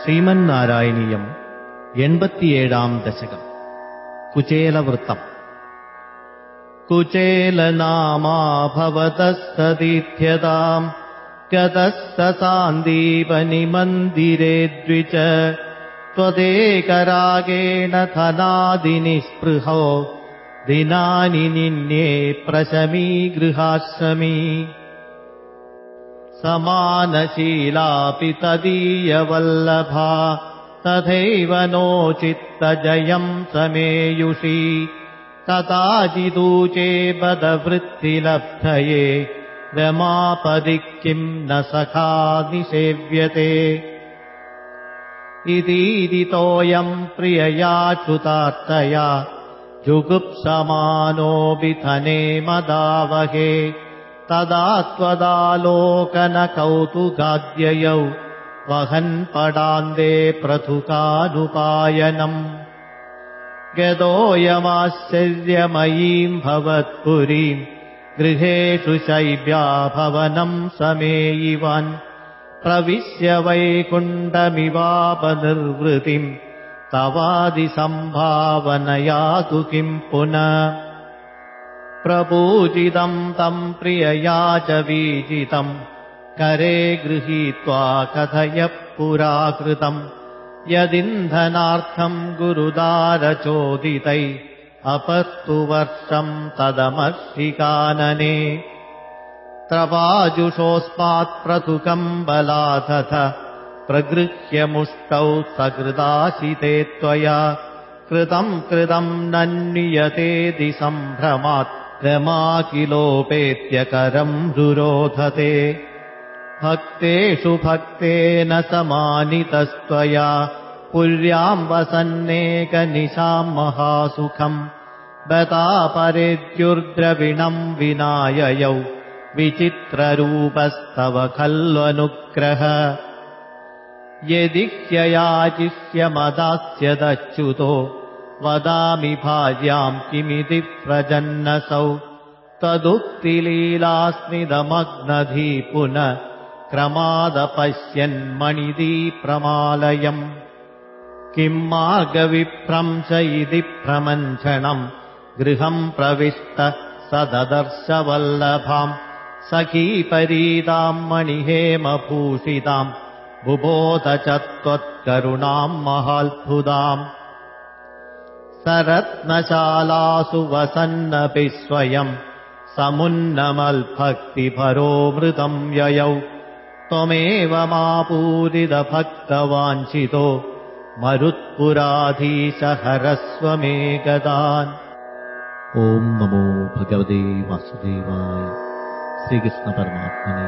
ശ്രീമന്നാരായണീയം എൺപത്തിയേഴാം ദശകം കുചേലവൃത്തം കുചേലനാമാ ഭവതസ്തദീഥ്യതാം गतस्तसान्दीपनिमन्दिरे द्विच त्वदेकरागेण धनादिनिःस्पृहो दिनानि निन्ये प्रशमी गृहाश्रमी समानशीलापि तदीयवल्लभा तथैव नोचित्तजयम् समेयुषी। तथाचिदूचे बदवृत्तिलब्धये। रमापदि किम् न सखा निषेव्यते। इतीदितोऽयम् प्रिययाच्युतार्तया जुगुप्समानोऽभिधने मदावहे तदा त्वदालोकनकौतुकाद्ययौ वहन्पडान्दे प्रथुकानुपायनम् गतोऽयमाश्चर्यमयीम् भवत्पुरीम् गृहेषु शैव्याभवनम् समेयिवन्। प्रविश्य वैकुण्डमिवापनिर्वृतिम् तवादिसम्भावनया तु किम् पुनः प्रपूजितम् तम् प्रियया च वीजितम् करे गृहीत्वा कथय पुराकृतम् यदिन्धनार्थम् गुरुदारचोदितै अपत्तु वर्षम् तदमर्षिकानने त्रवाजुषोऽस्मात्प्रतुकम् बलाथथ प्रगृह्यमुष्टौ सकृदाशिते त्वया। कृतम् कृतम् नन्नियतेति सम्भ्रमात् रमा किलोपेत्यकरम् रुरोधते भक्तेषु भक्तेन समानितस्त्वया पुर्याम् वसन्नेकनिशाम् महासुखम् बतापरेद्युर्द्रविणम् विनाययौ विचित्ररूपस्तव खल्वनुग्रह। यदि ह्ययाचिष्यमदास्यदच्युतो वदामि भार्याम् किमिति प्रजन्नसौ। तदुक्तिलीलास्मिदमग्नधी पुनः क्रमादपश्यन्मणिदीप्रमालयम् किम् मार्गविभ्रंश इति प्रमञ्चणम् गृहम् प्रविष्ट स ददर्शवल्लभाम् सखीपरीताम् मणिहेमभूषिताम्। बुबोध च त्वत्करुणाम् महाल्भुदाम् सरत्नशालासु वसन्नपि स्वयम् समुन्नमल्भक्तिभरोमृतम् ययौ। त्वमेव मापूरितभक्तवाञ्छितो मरुत्पुराधीश हरस्व मे गदान् ॐ नमो भगवते वासुदेवाय। श्रीकृष्णपरमात्मने